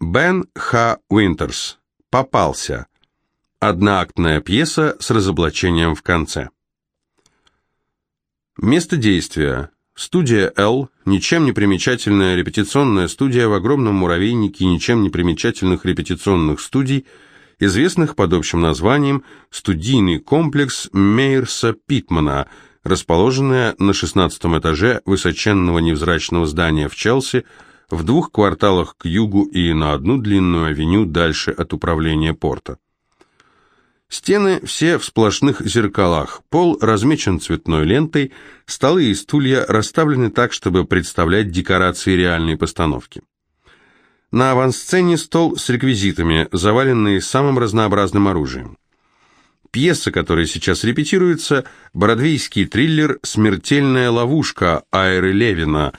Бен Х. Уинтерс. Попался. Одноактная пьеса с разоблачением в конце. Место действия. Студия «Л», ничем не примечательная репетиционная студия в огромном муравейнике ничем не примечательных репетиционных студий, известных под общим названием «Студийный комплекс Мейерса Питмана», расположенная на 16 этаже высоченного невзрачного здания в Челси, в двух кварталах к югу и на одну длинную авеню дальше от управления порта. Стены все в сплошных зеркалах, пол размечен цветной лентой, столы и стулья расставлены так, чтобы представлять декорации реальной постановки. На авансцене стол с реквизитами, заваленный самым разнообразным оружием. Пьеса, которая сейчас репетируется, бродвейский триллер «Смертельная ловушка» Айры Левина,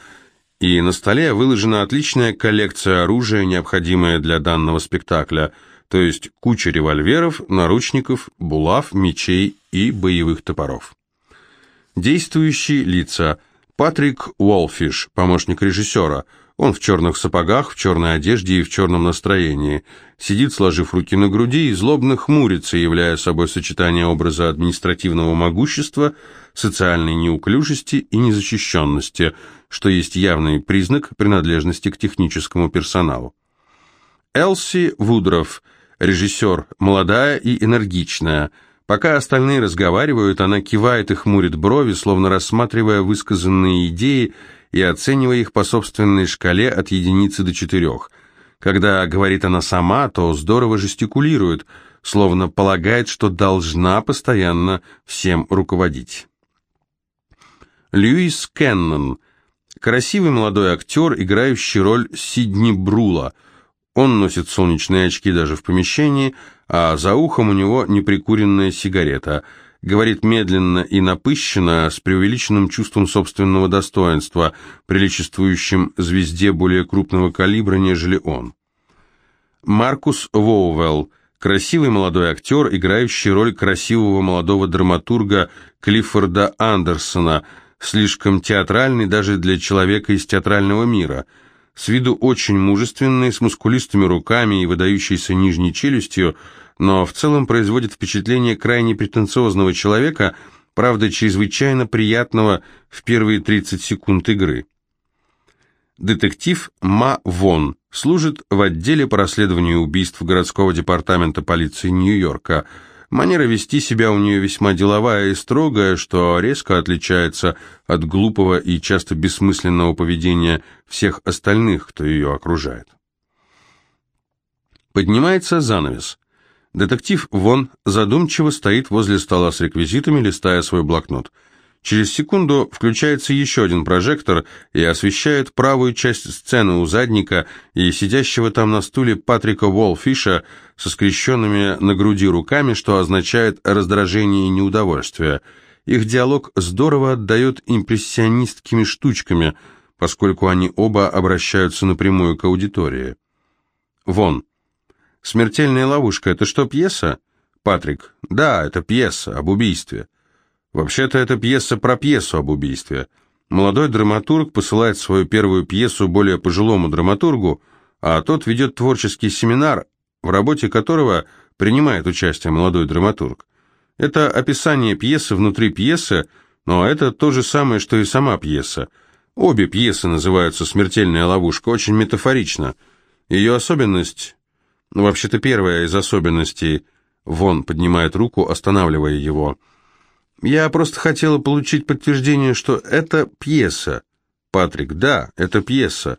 и на столе выложена отличная коллекция оружия, необходимая для данного спектакля – то есть куча револьверов, наручников, булав, мечей и боевых топоров. Действующие лица. Патрик Уолфиш, помощник режиссера. Он в черных сапогах, в черной одежде и в черном настроении. Сидит, сложив руки на груди и злобно хмурится, являя собой сочетание образа административного могущества, социальной неуклюжести и незащищенности, что есть явный признак принадлежности к техническому персоналу. Элси Вудров – Режиссер молодая и энергичная. Пока остальные разговаривают, она кивает и хмурит брови, словно рассматривая высказанные идеи и оценивая их по собственной шкале от единицы до четырех. Когда говорит она сама, то здорово жестикулирует, словно полагает, что должна постоянно всем руководить. Льюис Кеннон – красивый молодой актер, играющий роль Сидни Брула – он носит солнечные очки даже в помещении, а за ухом у него неприкуренная сигарета. Говорит медленно и напыщенно, с преувеличенным чувством собственного достоинства, приличествующим звезде более крупного калибра, нежели он. Маркус Воувелл, красивый молодой актер, играющий роль красивого молодого драматурга Клиффорда Андерсона, слишком театральный даже для человека из театрального мира – с виду очень мужественный, с мускулистыми руками и выдающейся нижней челюстью, но в целом производит впечатление крайне претенциозного человека, правда, чрезвычайно приятного в первые 30 секунд игры. Детектив Ма Вон служит в отделе по расследованию убийств городского департамента полиции Нью-Йорка – Манера вести себя у нее весьма деловая и строгая, что резко отличается от глупого и часто бессмысленного поведения всех остальных, кто ее окружает. Поднимается занавес. Детектив Вон задумчиво стоит возле стола с реквизитами, листая свой блокнот – Через секунду включается еще один прожектор и освещает правую часть сцены у задника и сидящего там на стуле Патрика Уолфиша со скрещенными на груди руками, что означает раздражение и неудовольствие. Их диалог здорово отдает импрессионистскими штучками, поскольку они оба обращаются напрямую к аудитории. Вон. «Смертельная ловушка» — это что, пьеса? Патрик. Да, это пьеса об убийстве. Вообще-то это пьеса про пьесу об убийстве. Молодой драматург посылает свою первую пьесу более пожилому драматургу, а тот ведет творческий семинар, в работе которого принимает участие молодой драматург. Это описание пьесы внутри пьесы, но это то же самое, что и сама пьеса. Обе пьесы называются «Смертельная ловушка», очень метафорично. Ее особенность, ну, вообще-то первая из особенностей, Вон поднимает руку, останавливая его – я просто хотела получить подтверждение, что это пьеса. Патрик, да, это пьеса.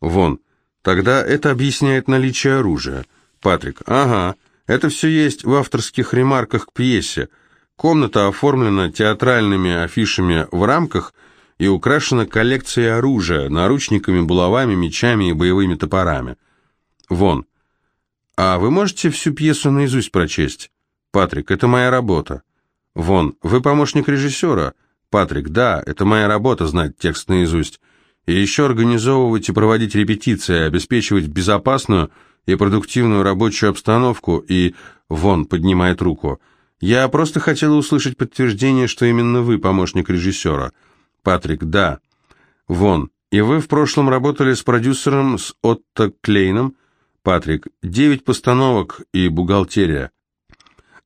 Вон, тогда это объясняет наличие оружия. Патрик, ага, это все есть в авторских ремарках к пьесе. Комната оформлена театральными афишами в рамках и украшена коллекцией оружия, наручниками, булавами, мечами и боевыми топорами. Вон. А вы можете всю пьесу наизусть прочесть? Патрик, это моя работа. Вон, вы помощник режиссера? Патрик, да, это моя работа знать текст наизусть. И еще организовывать и проводить репетиции, обеспечивать безопасную и продуктивную рабочую обстановку и... Вон, поднимает руку. Я просто хотела услышать подтверждение, что именно вы помощник режиссера. Патрик, да. Вон, и вы в прошлом работали с продюсером, с Отто Клейном? Патрик, девять постановок и бухгалтерия.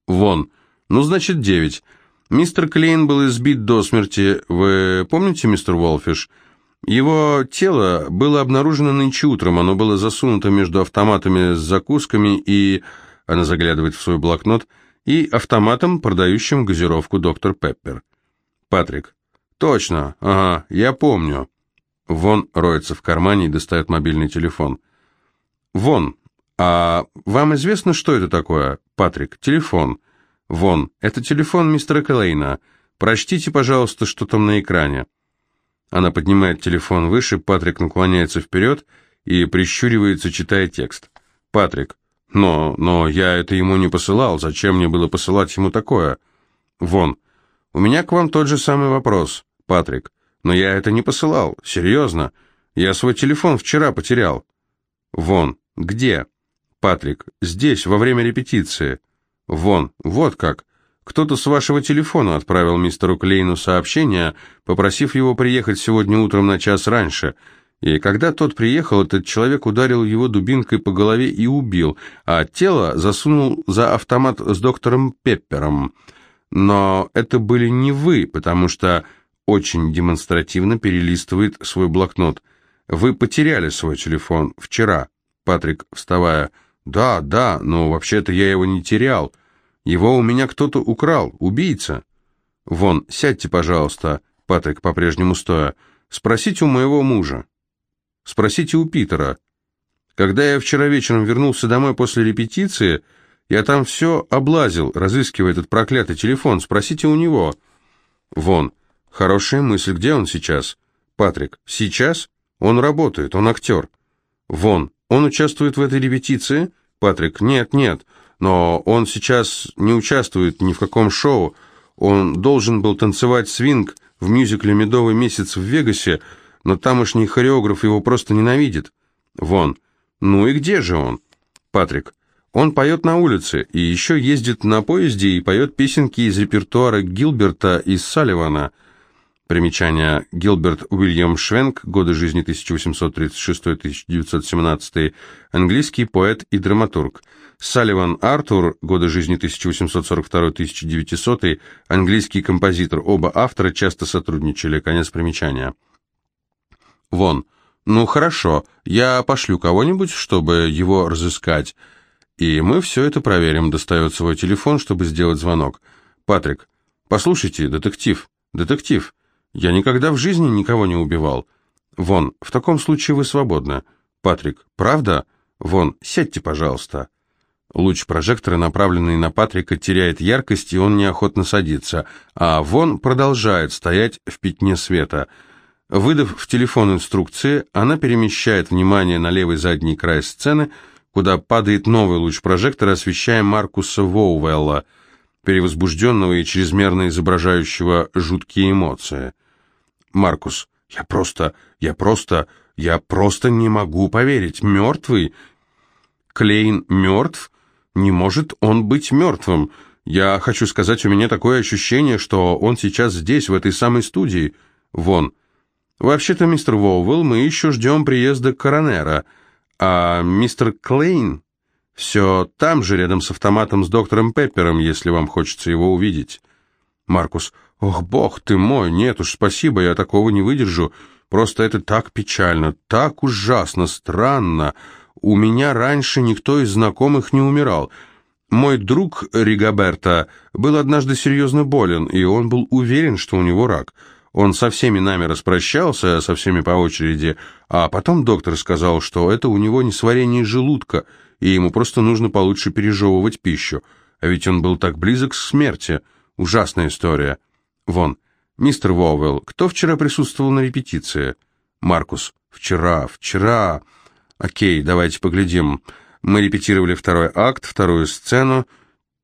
Вон. Ну, значит, девять. Мистер Клейн был избит до смерти. Вы помните, мистер Волфиш? Его тело было обнаружено нынче утром. Оно было засунуто между автоматами с закусками и... Она заглядывает в свой блокнот. И автоматом, продающим газировку доктор Пеппер. Патрик. Точно. Ага, я помню. Вон роется в кармане и достает мобильный телефон. Вон. А вам известно, что это такое? Патрик. Телефон. Вон. Это телефон мистера Клейна. Прочтите, пожалуйста, что там на экране. Она поднимает телефон выше, Патрик наклоняется вперед и прищуривается, читая текст. Патрик. Но, но я это ему не посылал. Зачем мне было посылать ему такое? Вон. У меня к вам тот же самый вопрос. Патрик. Но я это не посылал. Серьезно. Я свой телефон вчера потерял. Вон. Где? Патрик. Здесь, во время репетиции. Вон. Вот как. Кто-то с вашего телефона отправил мистеру Клейну сообщение, попросив его приехать сегодня утром на час раньше. И когда тот приехал, этот человек ударил его дубинкой по голове и убил, а тело засунул за автомат с доктором Пеппером. Но это были не вы, потому что очень демонстративно перелистывает свой блокнот. «Вы потеряли свой телефон вчера», — Патрик, вставая. «Да, да, но вообще-то я его не терял. Его у меня кто-то украл, убийца». «Вон, сядьте, пожалуйста», — Патрик по-прежнему стоя. «Спросите у моего мужа. Спросите у Питера. Когда я вчера вечером вернулся домой после репетиции, я там все облазил, разыскивая этот проклятый телефон. Спросите у него». «Вон». Хорошая мысль. Где он сейчас? Патрик. Сейчас? Он работает, он актер. Вон. Он участвует в этой репетиции? Патрик. Нет, нет. Но он сейчас не участвует ни в каком шоу. Он должен был танцевать свинг в мюзикле «Медовый месяц» в Вегасе, но тамошний хореограф его просто ненавидит. Вон. Ну и где же он? Патрик. Он поет на улице и еще ездит на поезде и поет песенки из репертуара Гилберта и Салливана – Примечание. Гилберт Уильям Швенк, годы жизни 1836-1917, английский поэт и драматург. Салливан Артур, годы жизни 1842-1900, английский композитор. Оба автора часто сотрудничали. Конец примечания. Вон. Ну хорошо, я пошлю кого-нибудь, чтобы его разыскать. И мы все это проверим. Достает свой телефон, чтобы сделать звонок. Патрик, послушайте, детектив, детектив. Я никогда в жизни никого не убивал. Вон, в таком случае вы свободны. Патрик, правда? Вон, сядьте, пожалуйста. Луч прожектора, направленный на Патрика, теряет яркость, и он неохотно садится, а Вон продолжает стоять в пятне света. Выдав в телефон инструкции, она перемещает внимание на левый задний край сцены, куда падает новый луч прожектора, освещая Маркуса Воуэлла, перевозбужденного и чрезмерно изображающего жуткие эмоции. Маркус. Я просто, я просто, я просто не могу поверить. Мертвый? Клейн мертв? Не может он быть мертвым. Я хочу сказать, у меня такое ощущение, что он сейчас здесь, в этой самой студии. Вон. Вообще-то, мистер Воуэлл, мы еще ждем приезда коронера. А мистер Клейн все там же, рядом с автоматом с доктором Пеппером, если вам хочется его увидеть. Маркус. «Ох, бог ты мой, нет уж, спасибо, я такого не выдержу. Просто это так печально, так ужасно, странно. У меня раньше никто из знакомых не умирал. Мой друг Ригаберта был однажды серьезно болен, и он был уверен, что у него рак. Он со всеми нами распрощался, со всеми по очереди, а потом доктор сказал, что это у него несварение желудка, и ему просто нужно получше пережевывать пищу. А ведь он был так близок к смерти. Ужасная история». Вон. Мистер Воуэлл, кто вчера присутствовал на репетиции? Маркус. Вчера, вчера. Окей, давайте поглядим. Мы репетировали второй акт, вторую сцену.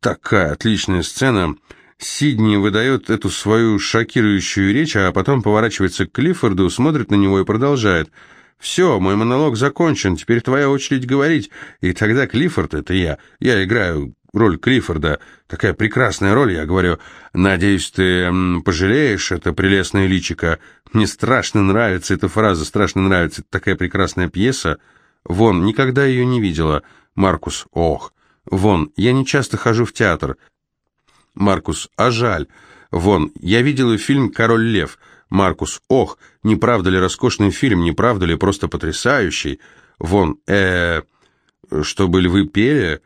Такая отличная сцена. Сидни выдает эту свою шокирующую речь, а потом поворачивается к Клиффорду, смотрит на него и продолжает. «Все, мой монолог закончен, теперь твоя очередь говорить». И тогда Клиффорд, это я, я играю роль Клиффорда. Такая прекрасная роль, я говорю. Надеюсь, ты пожалеешь это прелестное личико. Мне страшно нравится эта фраза, страшно нравится. Это такая прекрасная пьеса. Вон, никогда ее не видела. Маркус, ох. Вон, я не часто хожу в театр. Маркус, а жаль. Вон, я видела фильм «Король лев». Маркус, ох, не правда ли роскошный фильм, не правда ли просто потрясающий? Вон, э, чтобы львы пели?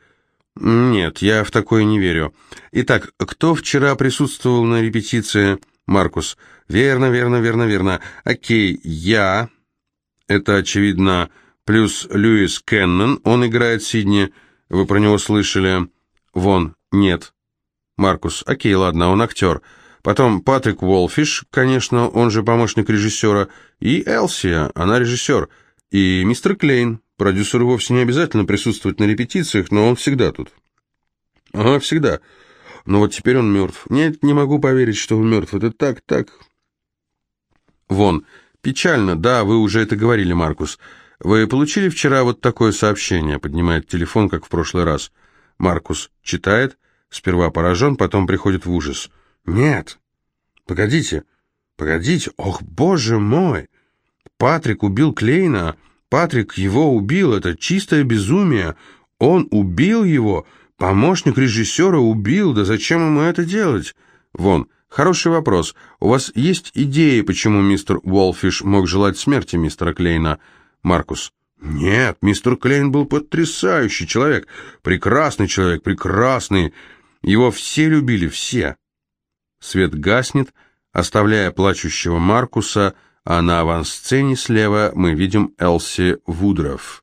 Нет, я в такое не верю. Итак, кто вчера присутствовал на репетиции? Маркус, верно, верно, верно, верно. Окей, я, это очевидно, плюс Льюис Кеннон, он играет Сидни, вы про него слышали? Вон, нет. Маркус, окей, ладно, он актер. Потом Патрик Уолфиш, конечно, он же помощник режиссера, и Элсия, она режиссер, и мистер Клейн. Продюсеру вовсе не обязательно присутствовать на репетициях, но он всегда тут. Ага, всегда. Но вот теперь он мертв. Нет, не могу поверить, что он мертв. Это так, так... Вон, печально, да, вы уже это говорили, Маркус. Вы получили вчера вот такое сообщение, поднимает телефон, как в прошлый раз. Маркус читает, сперва поражен, потом приходит в ужас. «Нет! Погодите! Погодите! Ох, боже мой! Патрик убил Клейна! Патрик его убил! Это чистое безумие! Он убил его! Помощник режиссера убил! Да зачем ему это делать? Вон, хороший вопрос. У вас есть идеи, почему мистер Уолфиш мог желать смерти мистера Клейна? Маркус. Нет, мистер Клейн был потрясающий человек. Прекрасный человек, прекрасный. Его все любили, все. Свет гаснет, оставляя плачущего Маркуса, а на авансцене слева мы видим Элси Вудров.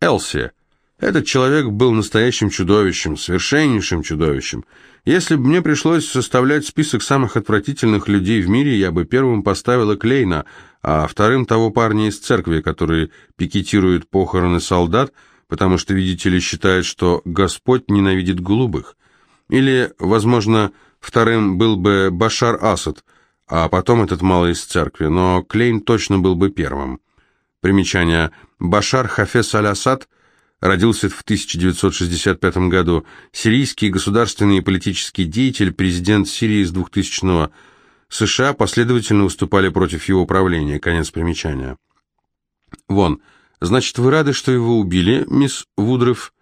Элси. Этот человек был настоящим чудовищем, совершеннейшим чудовищем. Если бы мне пришлось составлять список самых отвратительных людей в мире, я бы первым поставила Клейна, а вторым того парня из церкви, который пикетирует похороны солдат, потому что, видите ли, считает, что Господь ненавидит голубых. Или, возможно, Вторым был бы Башар Асад, а потом этот малый из церкви, но Клейн точно был бы первым. Примечание. Башар Хафес аль-Асад родился в 1965 году. Сирийский государственный и политический деятель, президент Сирии с 2000-го. США последовательно выступали против его правления. Конец примечания. Вон. Значит, вы рады, что его убили, мисс Вудров?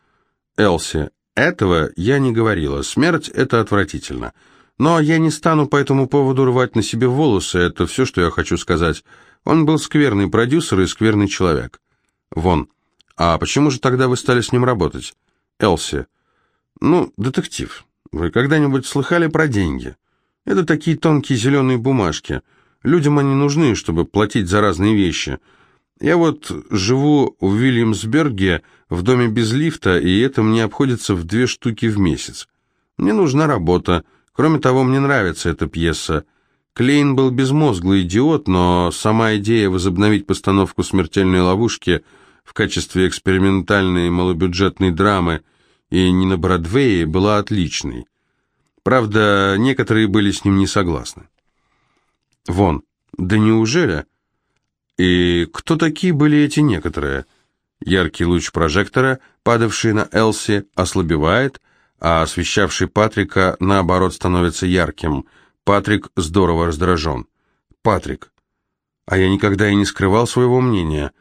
Элси. Этого я не говорила. Смерть – это отвратительно. Но я не стану по этому поводу рвать на себе волосы, это все, что я хочу сказать. Он был скверный продюсер и скверный человек. Вон. А почему же тогда вы стали с ним работать? Элси. Ну, детектив. Вы когда-нибудь слыхали про деньги? Это такие тонкие зеленые бумажки. Людям они нужны, чтобы платить за разные вещи – я вот живу в Вильямсберге в доме без лифта, и это мне обходится в две штуки в месяц. Мне нужна работа. Кроме того, мне нравится эта пьеса. Клейн был безмозглый идиот, но сама идея возобновить постановку «Смертельной ловушки» в качестве экспериментальной малобюджетной драмы и не на Бродвее была отличной. Правда, некоторые были с ним не согласны. Вон, да неужели... И кто такие были эти некоторые? Яркий луч прожектора, падавший на Элси, ослабевает, а освещавший Патрика, наоборот, становится ярким. Патрик здорово раздражен. Патрик. А я никогда и не скрывал своего мнения.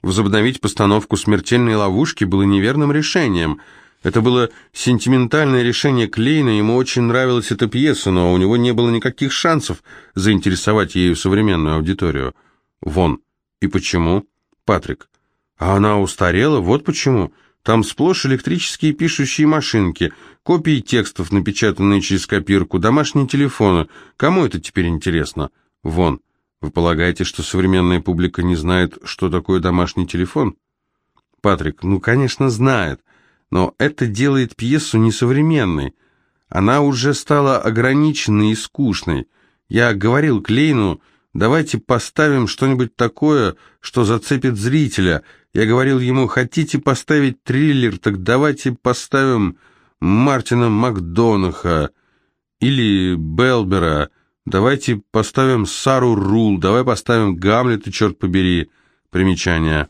Возобновить постановку «Смертельной ловушки» было неверным решением – это было сентиментальное решение Клейна, ему очень нравилась эта пьеса, но у него не было никаких шансов заинтересовать ею современную аудиторию. Вон. И почему? Патрик. А она устарела, вот почему. Там сплошь электрические пишущие машинки, копии текстов, напечатанные через копирку, домашние телефоны. Кому это теперь интересно? Вон. Вы полагаете, что современная публика не знает, что такое домашний телефон? Патрик. Ну, конечно, знает но это делает пьесу несовременной. Она уже стала ограниченной и скучной. Я говорил Клейну, давайте поставим что-нибудь такое, что зацепит зрителя. Я говорил ему, хотите поставить триллер, так давайте поставим Мартина Макдонаха или Белбера. Давайте поставим Сару Рул, давай поставим Гамлета, черт побери. Примечание.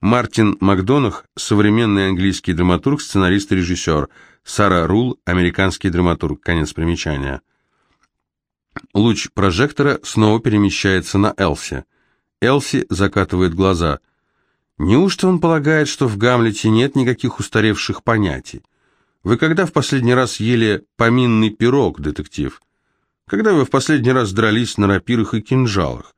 Мартин Макдонах – современный английский драматург, сценарист и режиссер. Сара Рул – американский драматург. Конец примечания. Луч прожектора снова перемещается на Элси. Элси закатывает глаза. Неужто он полагает, что в Гамлете нет никаких устаревших понятий? Вы когда в последний раз ели поминный пирог, детектив? Когда вы в последний раз дрались на рапирах и кинжалах?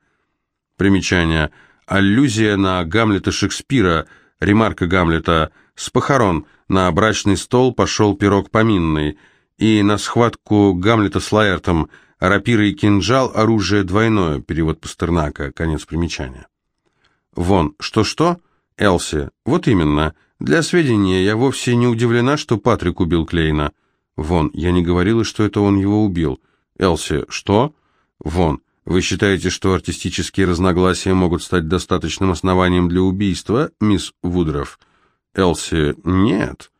Примечание. Аллюзия на Гамлета Шекспира, ремарка Гамлета. С похорон на брачный стол пошел пирог поминный. И на схватку Гамлета с Лаэртом рапира и кинжал – оружие двойное, перевод Пастернака, конец примечания. Вон, что-что? Элси, вот именно. Для сведения, я вовсе не удивлена, что Патрик убил Клейна. Вон, я не говорила, что это он его убил. Элси, что? Вон, вы считаете, что артистические разногласия могут стать достаточным основанием для убийства, мисс Вудров? Элси, нет.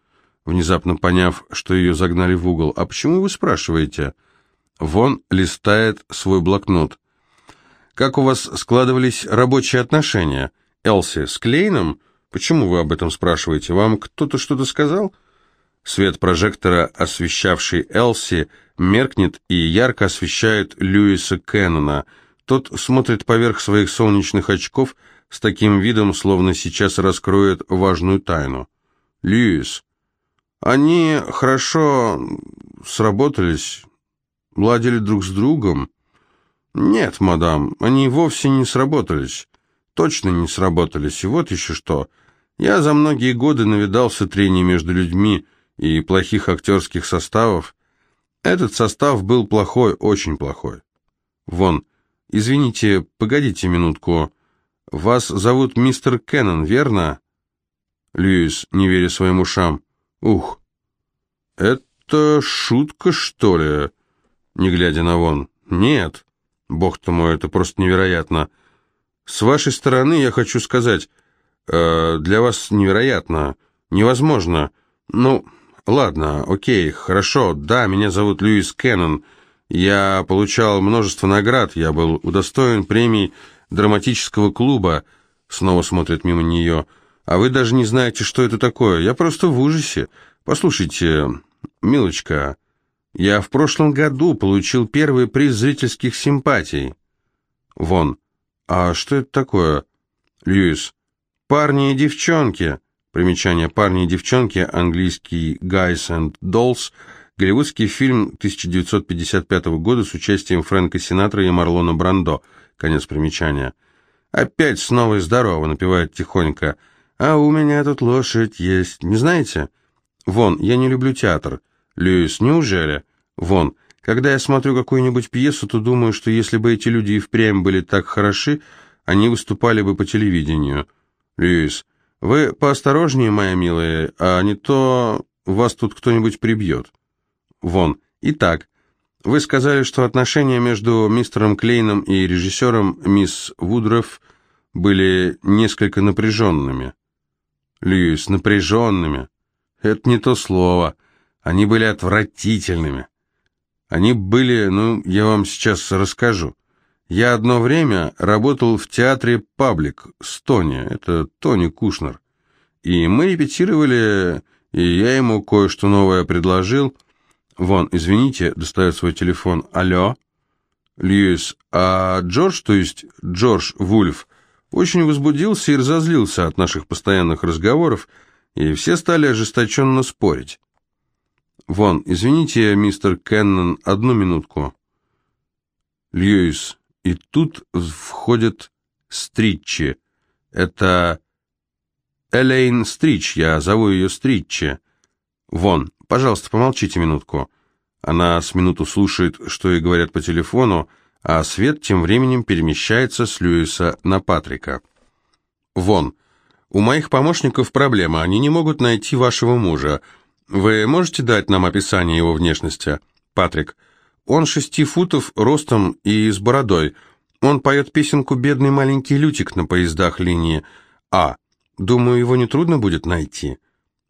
Внезапно поняв, что ее загнали в угол. А почему вы спрашиваете? Вон листает свой блокнот. Как у вас складывались рабочие отношения? Элси, с Клейном? Почему вы об этом спрашиваете? Вам кто-то что-то сказал? Свет прожектора, освещавший Элси, меркнет и ярко освещает Льюиса Кеннона. Тот смотрит поверх своих солнечных очков с таким видом, словно сейчас раскроет важную тайну. «Льюис, они хорошо сработались, ладили друг с другом?» «Нет, мадам, они вовсе не сработались. Точно не сработались. И вот еще что. Я за многие годы навидался трений между людьми и плохих актерских составов. Этот состав был плохой, очень плохой. Вон, извините, погодите минутку. Вас зовут мистер Кеннон, верно? Льюис, не веря своим ушам. Ух, это шутка, что ли? Не глядя на Вон. Нет, бог ты мой, это просто невероятно. С вашей стороны я хочу сказать, э, для вас невероятно, невозможно. Ну, ладно, окей, хорошо, да, меня зовут Льюис Кеннон. Я получал множество наград, я был удостоен премий драматического клуба. Снова смотрит мимо нее. А вы даже не знаете, что это такое. Я просто в ужасе. Послушайте, милочка, я в прошлом году получил первый приз зрительских симпатий. Вон, «А что это такое?» «Льюис, парни и девчонки». Примечание «Парни и девчонки», английский «Guys and Dolls», голливудский фильм 1955 года с участием Фрэнка Синатра и Марлона Брандо. Конец примечания. «Опять снова и здорово», — напевает тихонько. «А у меня тут лошадь есть, не знаете?» «Вон, я не люблю театр». «Льюис, неужели?» «Вон, когда я смотрю какую-нибудь пьесу, то думаю, что если бы эти люди и впрямь были так хороши, они выступали бы по телевидению. Льюис, вы поосторожнее, моя милая, а не то вас тут кто-нибудь прибьет. Вон. Итак, вы сказали, что отношения между мистером Клейном и режиссером мисс Вудров были несколько напряженными. Льюис, напряженными. Это не то слово. Они были отвратительными. Они были, ну, я вам сейчас расскажу. Я одно время работал в театре «Паблик» с Тони, это Тони Кушнер. И мы репетировали, и я ему кое-что новое предложил. Вон, извините, достает свой телефон. Алло? Льюис, а Джордж, то есть Джордж Вульф, очень возбудился и разозлился от наших постоянных разговоров, и все стали ожесточенно спорить. «Вон, извините, мистер Кеннон, одну минутку». Льюис, и тут входит Стритчи. Это Элейн Стрич, я зову ее Стритчи. Вон, пожалуйста, помолчите минутку. Она с минуту слушает, что ей говорят по телефону, а Свет тем временем перемещается с Льюиса на Патрика. Вон, у моих помощников проблема, они не могут найти вашего мужа. Вы можете дать нам описание его внешности? Патрик. Он шести футов ростом и с бородой. Он поет песенку «Бедный маленький Лютик» на поездах линии А. Думаю, его нетрудно будет найти.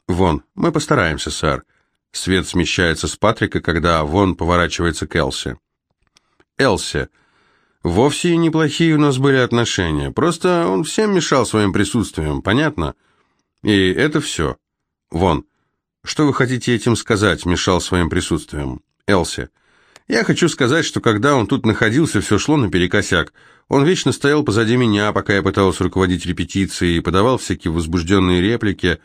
Вон, мы постараемся, сэр. Свет смещается с Патрика, когда Вон поворачивается к Элси. Элси. Вовсе неплохие у нас были отношения. Просто он всем мешал своим присутствием, понятно? И это все. Вон. Что вы хотите этим сказать, мешал своим присутствием? Элси. Я хочу сказать, что когда он тут находился, все шло наперекосяк. Он вечно стоял позади меня, пока я пытался руководить репетицией, и подавал всякие возбужденные реплики.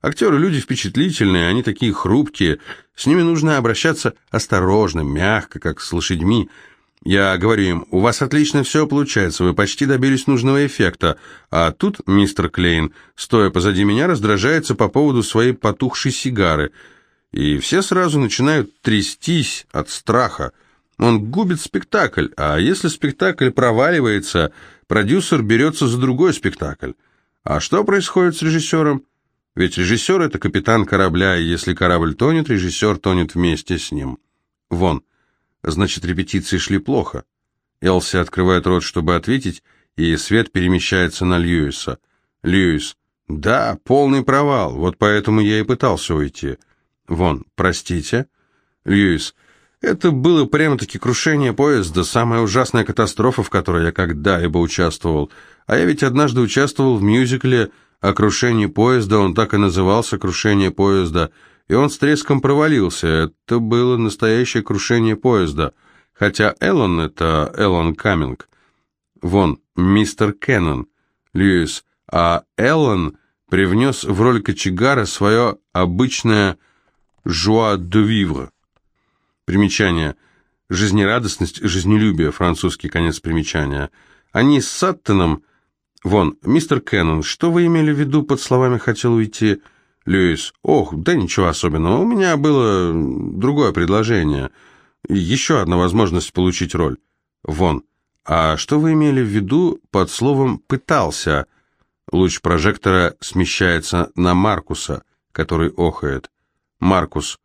Актеры люди впечатлительные, они такие хрупкие. С ними нужно обращаться осторожно, мягко, как с лошадьми. Я говорю им, у вас отлично все получается, вы почти добились нужного эффекта. А тут мистер Клейн, стоя позади меня, раздражается по поводу своей потухшей сигары – и все сразу начинают трястись от страха. Он губит спектакль, а если спектакль проваливается, продюсер берется за другой спектакль. А что происходит с режиссером? Ведь режиссер – это капитан корабля, и если корабль тонет, режиссер тонет вместе с ним. Вон. Значит, репетиции шли плохо. Элси открывает рот, чтобы ответить, и свет перемещается на Льюиса. Льюис. Да, полный провал, вот поэтому я и пытался уйти. Вон, простите. Льюис, это было прямо-таки крушение поезда, самая ужасная катастрофа, в которой я когда-либо участвовал. А я ведь однажды участвовал в мюзикле о крушении поезда, он так и назывался «Крушение поезда», и он с треском провалился. Это было настоящее крушение поезда. Хотя Эллен — это Эллен Каминг. Вон, мистер Кеннон. Льюис, а Эллен привнес в роль кочегара свое обычное «joie de vivre». Примечание. Жизнерадостность, жизнелюбие, французский конец примечания. Они с Саттоном... Вон, мистер Кеннон, что вы имели в виду под словами «хотел уйти»? Льюис, ох, да ничего особенного, у меня было другое предложение. Еще одна возможность получить роль. Вон, а что вы имели в виду под словом «пытался»? Луч прожектора смещается на Маркуса, который охает. Маркус.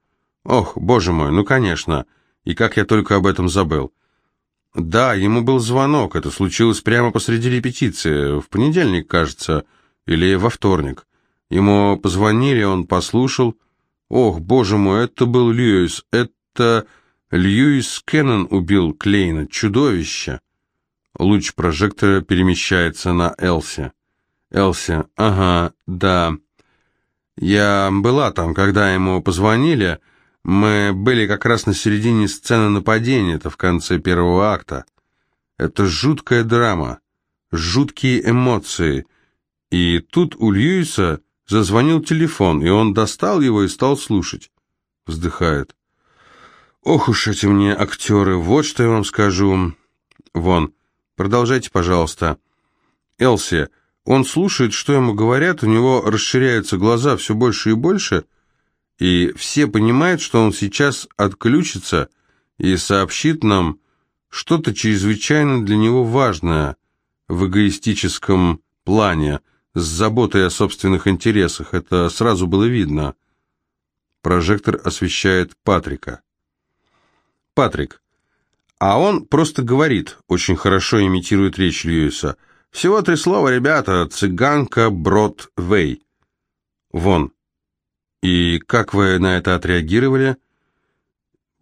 Ох, боже мой, ну конечно. И как я только об этом забыл. Да, ему был звонок, это случилось прямо посреди репетиции, в понедельник, кажется, или во вторник. Ему позвонили, он послушал. Ох, боже мой, это был Льюис, это Льюис Кеннон убил Клейна, чудовище. Луч прожектора перемещается на Элси. Элси, ага, да. Я была там, когда ему позвонили. Мы были как раз на середине сцены нападения, это в конце первого акта. Это жуткая драма, жуткие эмоции. И тут у Льюиса зазвонил телефон, и он достал его и стал слушать. Вздыхает. Ох уж эти мне актеры, вот что я вам скажу. Вон, продолжайте, пожалуйста. Элси, он слушает, что ему говорят, у него расширяются глаза все больше и больше, и все понимают, что он сейчас отключится и сообщит нам что-то чрезвычайно для него важное в эгоистическом плане, с заботой о собственных интересах. Это сразу было видно. Прожектор освещает Патрика. Патрик. А он просто говорит, очень хорошо имитирует речь Льюиса – всего три слова, ребята. Цыганка Бродвей. Вон. И как вы на это отреагировали?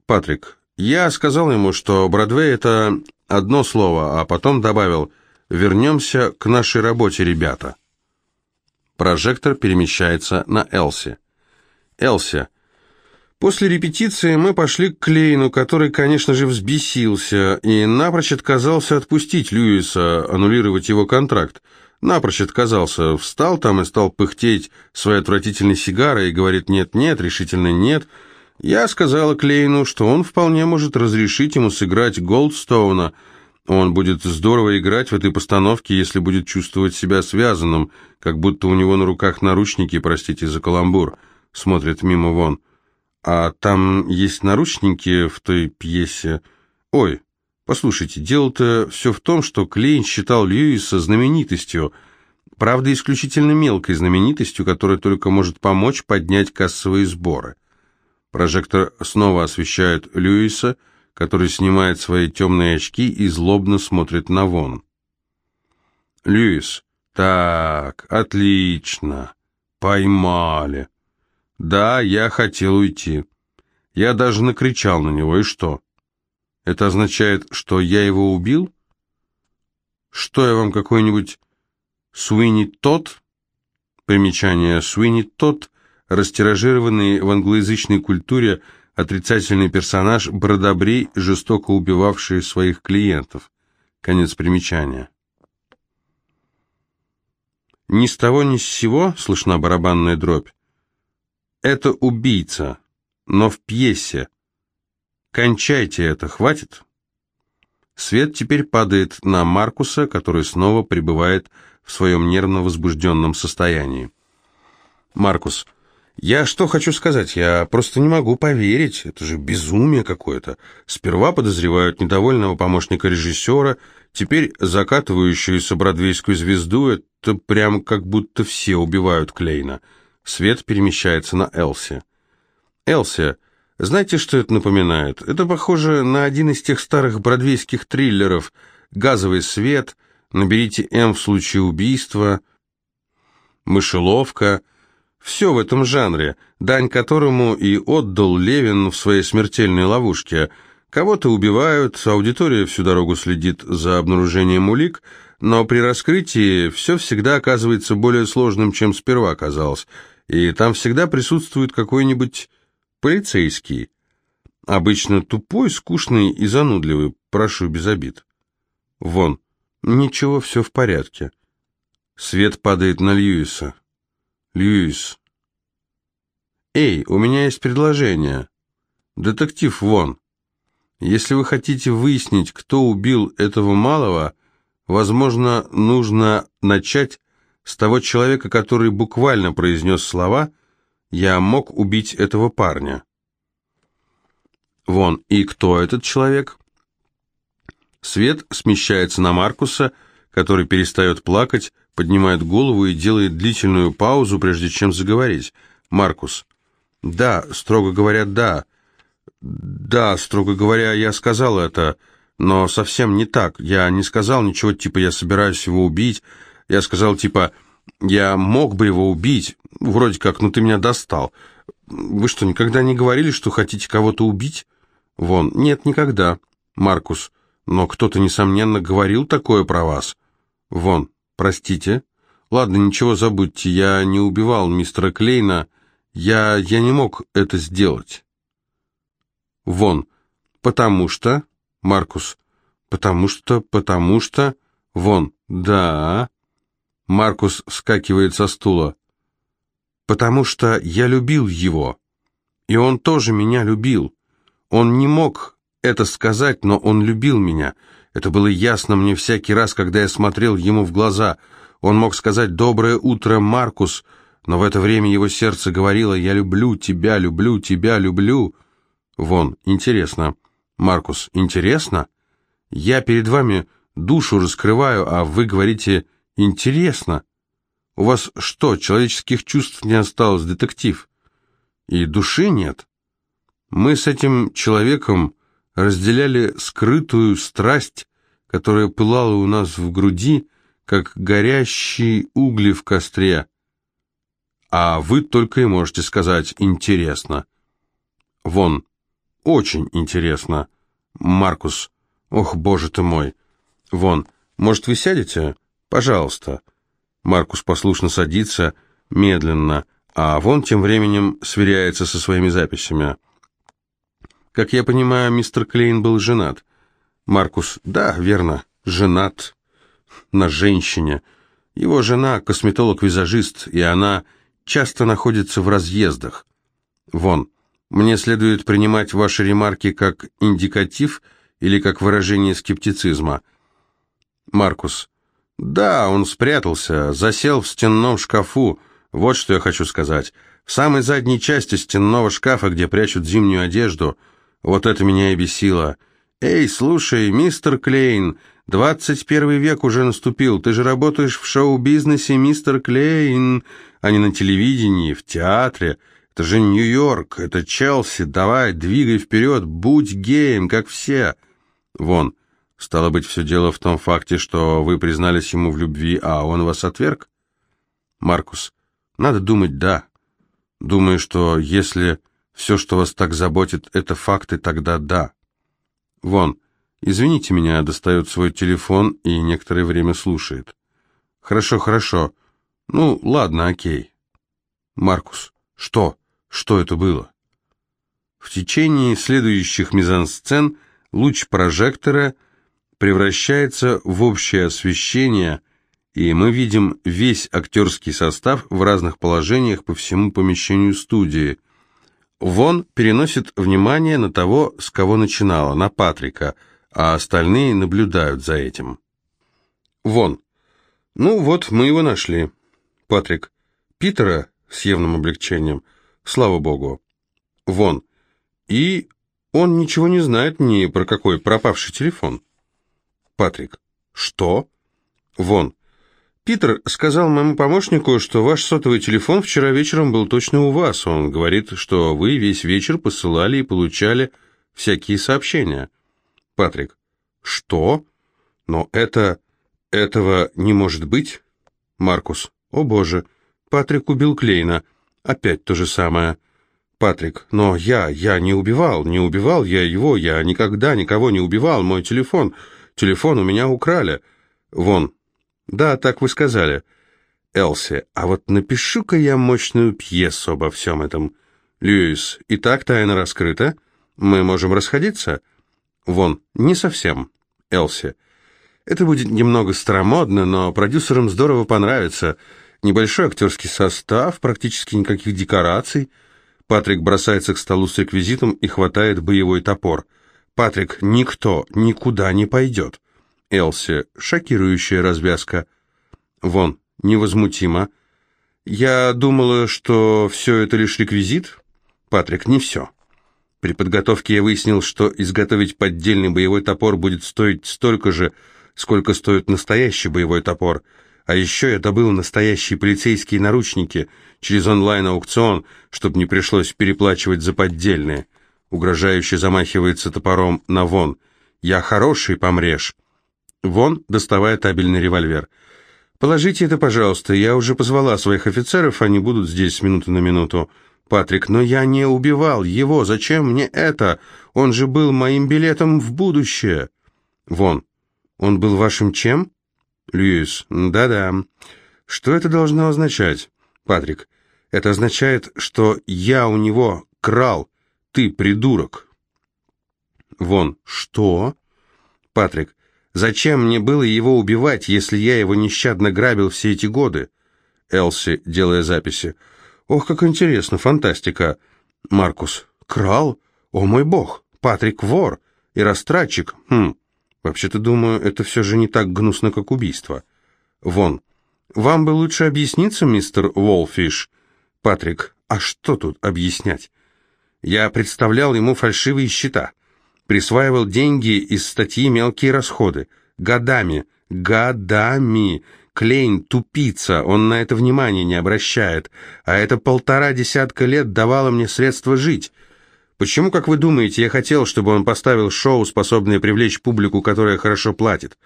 Патрик. Я сказал ему, что Бродвей это одно слово, а потом добавил «Вернемся к нашей работе, ребята». Прожектор перемещается на Элси. Элси. После репетиции мы пошли к Клейну, который, конечно же, взбесился и напрочь отказался отпустить Льюиса, аннулировать его контракт. Напрочь отказался, встал там и стал пыхтеть своей отвратительной сигарой и говорит «нет-нет, решительно нет». Я сказала Клейну, что он вполне может разрешить ему сыграть Голдстоуна. Он будет здорово играть в этой постановке, если будет чувствовать себя связанным, как будто у него на руках наручники, простите за каламбур, смотрит мимо вон. А там есть наручники в той пьесе. Ой, послушайте, дело-то все в том, что Клейн считал Льюиса знаменитостью, правда, исключительно мелкой знаменитостью, которая только может помочь поднять кассовые сборы. Прожектор снова освещает Льюиса, который снимает свои темные очки и злобно смотрит на Вон. Льюис, так, отлично, поймали. Да, я хотел уйти. Я даже накричал на него, и что? Это означает, что я его убил? Что я вам какой-нибудь Суини Тот? Примечание Суини Тот, растиражированный в англоязычной культуре Отрицательный персонаж – бродобрей, жестоко убивавший своих клиентов. Конец примечания. Ни с того ни с сего слышна барабанная дробь. Это убийца, но в пьесе. Кончайте это, хватит? Свет теперь падает на Маркуса, который снова пребывает в своем нервно возбужденном состоянии. Маркус. Я что хочу сказать, я просто не могу поверить, это же безумие какое-то. Сперва подозревают недовольного помощника режиссера, теперь закатывающуюся бродвейскую звезду, это прям как будто все убивают Клейна. Свет перемещается на Элси. Элси, знаете, что это напоминает? Это похоже на один из тех старых бродвейских триллеров «Газовый свет», «Наберите М в случае убийства», «Мышеловка», все в этом жанре, дань которому и отдал Левин в своей смертельной ловушке. Кого-то убивают, аудитория всю дорогу следит за обнаружением улик, но при раскрытии все всегда оказывается более сложным, чем сперва казалось, и там всегда присутствует какой-нибудь полицейский. Обычно тупой, скучный и занудливый, прошу без обид. Вон, ничего, все в порядке. Свет падает на Льюиса. Льюис. Эй, у меня есть предложение. Детектив Вон. Если вы хотите выяснить, кто убил этого малого, возможно, нужно начать с того человека, который буквально произнес слова «Я мог убить этого парня». Вон, и кто этот человек? Свет смещается на Маркуса, который перестает плакать, поднимает голову и делает длительную паузу, прежде чем заговорить. Маркус. Да, строго говоря, да. Да, строго говоря, я сказал это, но совсем не так. Я не сказал ничего типа «я собираюсь его убить». Я сказал типа «я мог бы его убить». Вроде как «ну ты меня достал». Вы что, никогда не говорили, что хотите кого-то убить? Вон, нет, никогда. Маркус, но кто-то, несомненно, говорил такое про вас. Вон, «Простите?» «Ладно, ничего, забудьте, я не убивал мистера Клейна. Я... я не мог это сделать». «Вон. Потому что...» «Маркус. Потому что... потому что...» «Вон. Да...» Маркус вскакивает со стула. «Потому что я любил его. И он тоже меня любил. Он не мог это сказать, но он любил меня. Это было ясно мне всякий раз, когда я смотрел ему в глаза. Он мог сказать «Доброе утро, Маркус», но в это время его сердце говорило «Я люблю тебя, люблю тебя, люблю». Вон, интересно. Маркус, интересно? Я перед вами душу раскрываю, а вы говорите «интересно». У вас что, человеческих чувств не осталось, детектив? И души нет? Мы с этим человеком разделяли скрытую страсть, которая пылала у нас в груди, как горящие угли в костре. А вы только и можете сказать «интересно». Вон, очень интересно. Маркус, ох, боже ты мой. Вон, может, вы сядете? Пожалуйста. Маркус послушно садится, медленно, а вон тем временем сверяется со своими записями. Как я понимаю, мистер Клейн был женат. Маркус, да, верно, женат на женщине. Его жена косметолог-визажист, и она часто находится в разъездах. Вон, мне следует принимать ваши ремарки как индикатив или как выражение скептицизма. Маркус, да, он спрятался, засел в стенном шкафу, вот что я хочу сказать. В самой задней части стенного шкафа, где прячут зимнюю одежду – вот это меня и бесило. «Эй, слушай, мистер Клейн, двадцать первый век уже наступил. Ты же работаешь в шоу-бизнесе, мистер Клейн, а не на телевидении, в театре. Это же Нью-Йорк, это Челси. Давай, двигай вперед, будь геем, как все». Вон, стало быть, все дело в том факте, что вы признались ему в любви, а он вас отверг? Маркус, надо думать «да». Думаю, что если все, что вас так заботит, это факты, тогда да. Вон, извините меня, достает свой телефон и некоторое время слушает. Хорошо, хорошо. Ну, ладно, окей. Маркус, что? Что это было? В течение следующих мизансцен луч прожектора превращается в общее освещение, и мы видим весь актерский состав в разных положениях по всему помещению студии. Вон переносит внимание на того, с кого начинала, на Патрика, а остальные наблюдают за этим. Вон. Ну вот, мы его нашли. Патрик. Питера с явным облегчением. Слава богу. Вон. И он ничего не знает ни про какой пропавший телефон. Патрик. Что? Вон. Питер сказал моему помощнику, что ваш сотовый телефон вчера вечером был точно у вас. Он говорит, что вы весь вечер посылали и получали всякие сообщения. Патрик. Что? Но это... этого не может быть? Маркус. О боже. Патрик убил Клейна. Опять то же самое. Патрик, но я, я не убивал, не убивал я его, я никогда никого не убивал, мой телефон, телефон у меня украли. Вон. Да, так вы сказали. Элси, а вот напишу-ка я мощную пьесу обо всем этом. Льюис, и так тайна раскрыта? Мы можем расходиться? Вон, не совсем. Элси, это будет немного старомодно, но продюсерам здорово понравится. Небольшой актерский состав, практически никаких декораций — Патрик бросается к столу с реквизитом и хватает боевой топор. Патрик, никто никуда не пойдет. Элси, шокирующая развязка. Вон, невозмутимо. Я думала, что все это лишь реквизит. Патрик, не все. При подготовке я выяснил, что изготовить поддельный боевой топор будет стоить столько же, сколько стоит настоящий боевой топор – а еще я добыл настоящие полицейские наручники через онлайн-аукцион, чтобы не пришлось переплачивать за поддельные. Угрожающе замахивается топором на Вон. «Я хороший, помрежь». Вон доставая табельный револьвер. «Положите это, пожалуйста. Я уже позвала своих офицеров, они будут здесь с минуты на минуту». «Патрик, но я не убивал его. Зачем мне это? Он же был моим билетом в будущее». «Вон. Он был вашим чем?» Льюис. Да-да. Что это должно означать? Патрик. Это означает, что я у него крал. Ты придурок. Вон. Что? Патрик. Зачем мне было его убивать, если я его нещадно грабил все эти годы? Элси, делая записи. Ох, как интересно, фантастика. Маркус. Крал? О мой бог. Патрик вор и растратчик. Хм. Вообще-то, думаю, это все же не так гнусно, как убийство. Вон. Вам бы лучше объясниться, мистер Волфиш. Патрик, а что тут объяснять? Я представлял ему фальшивые счета. Присваивал деньги из статьи «Мелкие расходы». Годами. Годами. Клейн тупица, он на это внимание не обращает. А это полтора десятка лет давало мне средства жить. Почему, как вы думаете, я хотел, чтобы он поставил шоу, способное привлечь публику, которая хорошо платит?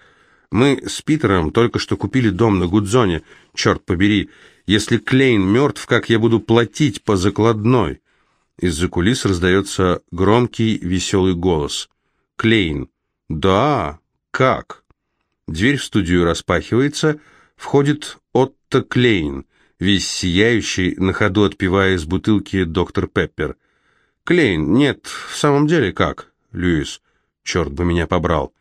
Мы с Питером только что купили дом на Гудзоне, черт побери. Если Клейн мертв, как я буду платить по закладной?» Из-за кулис раздается громкий, веселый голос. «Клейн». «Да, как?» Дверь в студию распахивается, входит Отто Клейн, весь сияющий, на ходу отпивая из бутылки доктор Пеппер. Клейн, нет, в самом деле как? Льюис, черт бы меня побрал.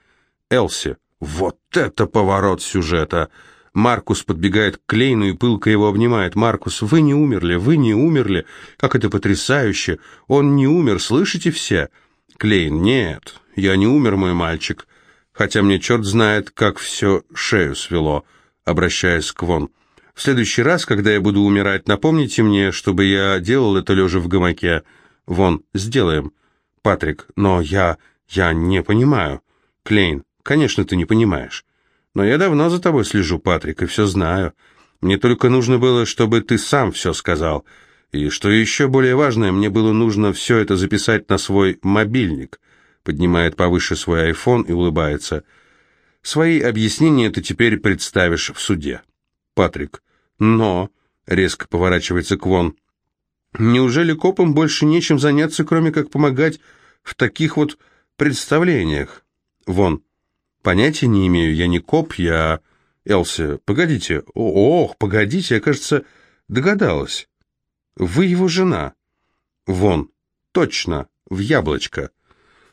Элси, вот это поворот сюжета. Маркус подбегает к Клейну и пылко его обнимает. «Маркус, вы не умерли, вы не умерли! Как это потрясающе! Он не умер, слышите все?» Клейн, «Нет, я не умер, мой мальчик, хотя мне черт знает, как все шею свело», обращаясь к Вон. «В следующий раз, когда я буду умирать, напомните мне, чтобы я делал это лежа в гамаке». Вон, сделаем. Патрик, но я... я не понимаю. Клейн, конечно, ты не понимаешь. Но я давно за тобой слежу, Патрик, и все знаю. Мне только нужно было, чтобы ты сам все сказал. И что еще более важное, мне было нужно все это записать на свой мобильник. Поднимает повыше свой айфон и улыбается. Свои объяснения ты теперь представишь в суде. Патрик. Но... Резко поворачивается к Вон. Неужели копам больше нечем заняться, кроме как помогать в таких вот представлениях? Вон, понятия не имею, я не коп, я... Элси, погодите, ох, погодите, я, кажется, догадалась. Вы его жена. Вон, точно, в яблочко.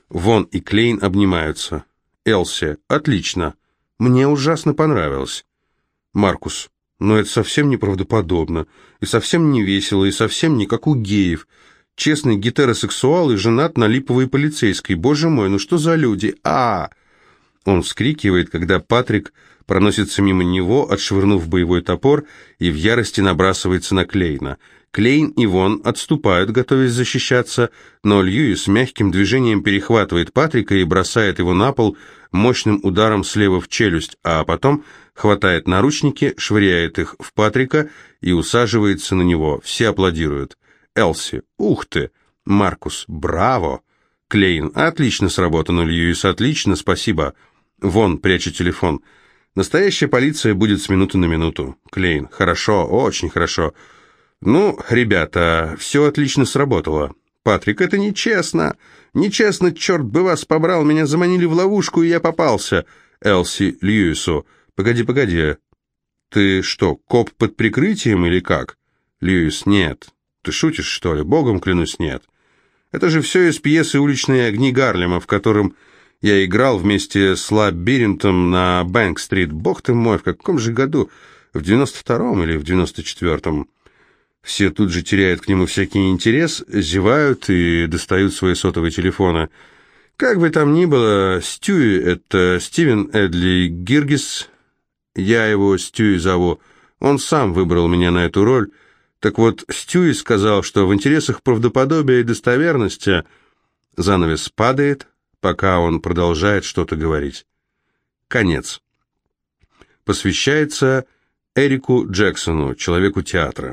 Вон и Клейн обнимаются. Элси, отлично. Мне ужасно понравилось. Маркус, но это совсем неправдоподобно, и совсем не весело, и совсем не как у геев. Честный гетеросексуал и женат на липовой полицейской. Боже мой, ну что за люди? А! Он вскрикивает, когда Патрик проносится мимо него, отшвырнув боевой топор, и в ярости набрасывается на Клейна. Клейн и Вон отступают, готовясь защищаться, но Льюис мягким движением перехватывает Патрика и бросает его на пол мощным ударом слева в челюсть, а потом хватает наручники, швыряет их в Патрика и усаживается на него. Все аплодируют. Элси, ух ты! Маркус, браво! Клейн, отлично сработано, Льюис, отлично, спасибо. Вон, прячу телефон. Настоящая полиция будет с минуты на минуту. Клейн, хорошо, очень хорошо. «Ну, ребята, все отлично сработало. Патрик, это нечестно. Нечестно, черт бы вас побрал, меня заманили в ловушку, и я попался. Элси Льюису. Погоди, погоди. Ты что, коп под прикрытием или как? Льюис, нет. Ты шутишь, что ли? Богом клянусь, нет. Это же все из пьесы «Уличные огни Гарлема», в котором я играл вместе с Ла Биринтом на Бэнк-стрит. Бог ты мой, в каком же году? В 92-м или в 94-м? Все тут же теряют к нему всякий интерес, зевают и достают свои сотовые телефоны. Как бы там ни было, Стюи — это Стивен Эдли Гиргис, я его Стюи зову, он сам выбрал меня на эту роль. Так вот, Стюи сказал, что в интересах правдоподобия и достоверности занавес падает, пока он продолжает что-то говорить. Конец. Посвящается Эрику Джексону, человеку театра.